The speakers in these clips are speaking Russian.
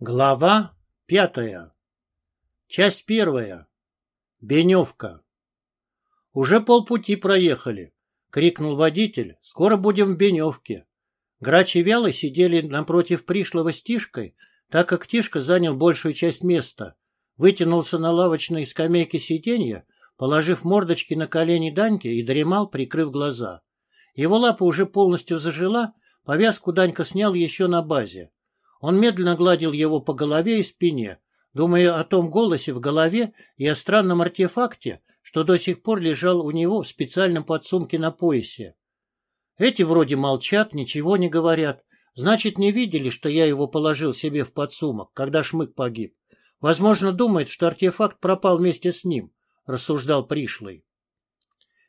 Глава пятая. Часть первая. Беневка. «Уже полпути проехали», — крикнул водитель. «Скоро будем в Беневке». Грач и сидели напротив пришлого с Тишкой, так как Тишка занял большую часть места. Вытянулся на лавочной скамейке сиденья, положив мордочки на колени Даньки и дремал, прикрыв глаза. Его лапа уже полностью зажила, повязку Данька снял еще на базе. Он медленно гладил его по голове и спине, думая о том голосе в голове и о странном артефакте, что до сих пор лежал у него в специальном подсумке на поясе. Эти вроде молчат, ничего не говорят. Значит, не видели, что я его положил себе в подсумок, когда Шмык погиб. Возможно, думает, что артефакт пропал вместе с ним, — рассуждал пришлый.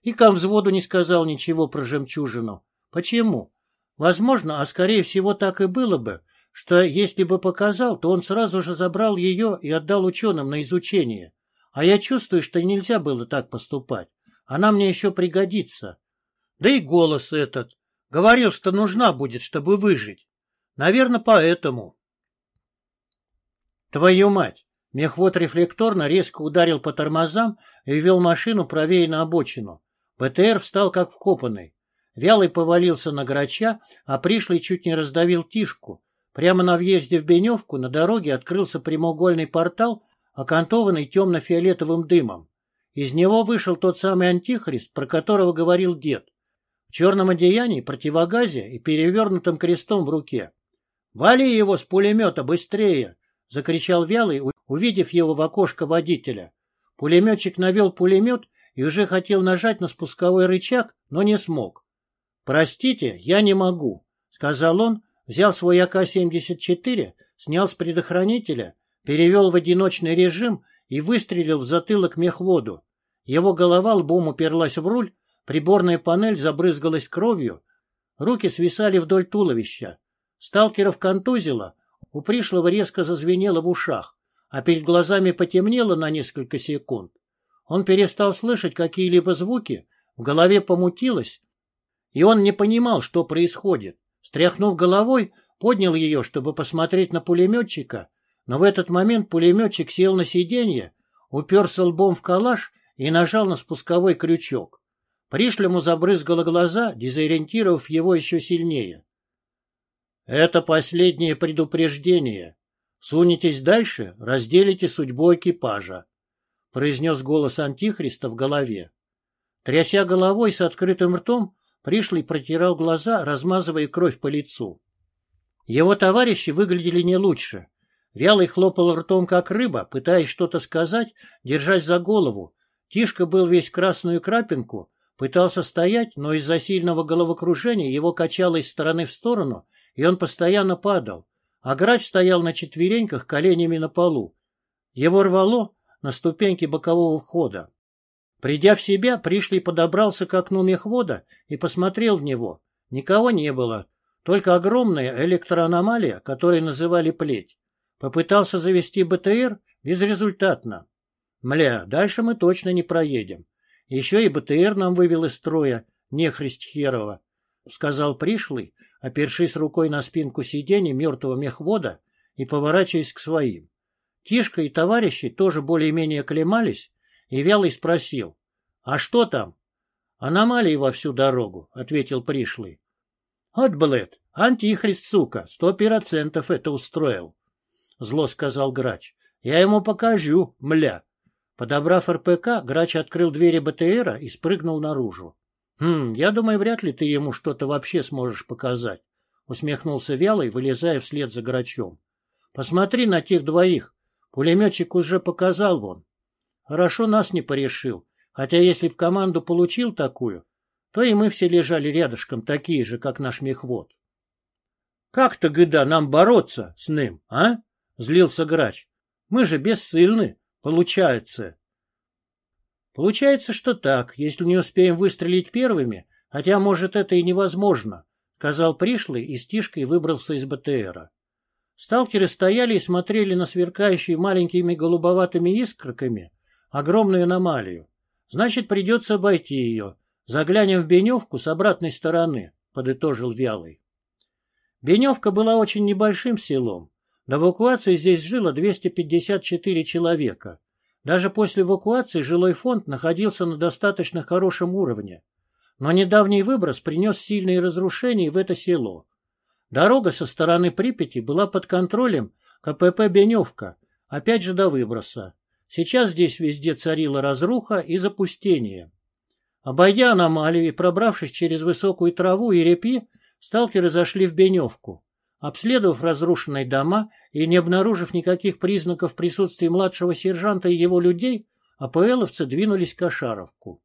И взводу не сказал ничего про жемчужину. Почему? Возможно, а скорее всего так и было бы, что если бы показал, то он сразу же забрал ее и отдал ученым на изучение. А я чувствую, что нельзя было так поступать. Она мне еще пригодится. Да и голос этот. Говорил, что нужна будет, чтобы выжить. Наверное, поэтому. Твою мать! Мехвод рефлекторно резко ударил по тормозам и ввел машину правее на обочину. БТР встал как вкопанный. Вялый повалился на грача, а пришлый чуть не раздавил Тишку, Прямо на въезде в Беневку на дороге открылся прямоугольный портал, окантованный темно-фиолетовым дымом. Из него вышел тот самый антихрист, про которого говорил дед. В черном одеянии, противогазе и перевернутым крестом в руке. «Вали его с пулемета быстрее!» — закричал Вялый, увидев его в окошко водителя. Пулеметчик навел пулемет и уже хотел нажать на спусковой рычаг, но не смог. «Простите, я не могу», — сказал он, Взял свой АК-74, снял с предохранителя, перевел в одиночный режим и выстрелил в затылок мехводу. Его голова лбом уперлась в руль, приборная панель забрызгалась кровью, руки свисали вдоль туловища. Сталкеров контузило, у пришлого резко зазвенело в ушах, а перед глазами потемнело на несколько секунд. Он перестал слышать какие-либо звуки, в голове помутилось, и он не понимал, что происходит. Стряхнув головой, поднял ее, чтобы посмотреть на пулеметчика, но в этот момент пулеметчик сел на сиденье, уперся лбом в калаш и нажал на спусковой крючок. Пришлему забрызгало глаза, дезориентировав его еще сильнее. «Это последнее предупреждение. Сунетесь дальше, разделите судьбу экипажа», — произнес голос Антихриста в голове. Тряся головой с открытым ртом, Пришлый протирал глаза, размазывая кровь по лицу. Его товарищи выглядели не лучше. Вялый хлопал ртом, как рыба, пытаясь что-то сказать, держась за голову. Тишка был весь красную крапинку, пытался стоять, но из-за сильного головокружения его качало из стороны в сторону, и он постоянно падал. А грач стоял на четвереньках коленями на полу. Его рвало на ступеньке бокового входа. Придя в себя, пришлый подобрался к окну мехвода и посмотрел в него. Никого не было, только огромная электроаномалия, которую называли плеть. Попытался завести БТР безрезультатно. Мля, дальше мы точно не проедем. Еще и БТР нам вывел из строя, нехрист херова, — сказал пришлый, опершись рукой на спинку сиденья мертвого мехвода и поворачиваясь к своим. Тишка и товарищи тоже более-менее клемались, и Вялый спросил, «А что там?» «Аномалии во всю дорогу», — ответил пришлый. «От, блэд, антихрист, сука, сто процентов это устроил», — зло сказал грач. «Я ему покажу, мля». Подобрав РПК, грач открыл двери БТРа и спрыгнул наружу. «Хм, я думаю, вряд ли ты ему что-то вообще сможешь показать», — усмехнулся Вялый, вылезая вслед за грачом. «Посмотри на тех двоих. Пулеметчик уже показал вон. Хорошо нас не порешил, хотя если б команду получил такую, то и мы все лежали рядышком, такие же, как наш мехвод. — Как-то, гыда, нам бороться с ним, а? — злился грач. — Мы же бессильны, получается. — Получается, что так, если не успеем выстрелить первыми, хотя, может, это и невозможно, — сказал пришлый и с тишкой выбрался из БТРа. Сталкеры стояли и смотрели на сверкающую маленькими голубоватыми искорками огромную аномалию. Значит, придется обойти ее. Заглянем в Беневку с обратной стороны, — подытожил Вялый. Беневка была очень небольшим селом. До эвакуации здесь жило 254 человека. Даже после эвакуации жилой фонд находился на достаточно хорошем уровне. Но недавний выброс принес сильные разрушения в это село. Дорога со стороны Припяти была под контролем КПП «Беневка», опять же до выброса. Сейчас здесь везде царила разруха и запустение. Обойдя аномалию и пробравшись через высокую траву и репи, сталкеры зашли в Беневку. Обследовав разрушенные дома и не обнаружив никаких признаков присутствия младшего сержанта и его людей, АПЛовцы двинулись к Ашаровку.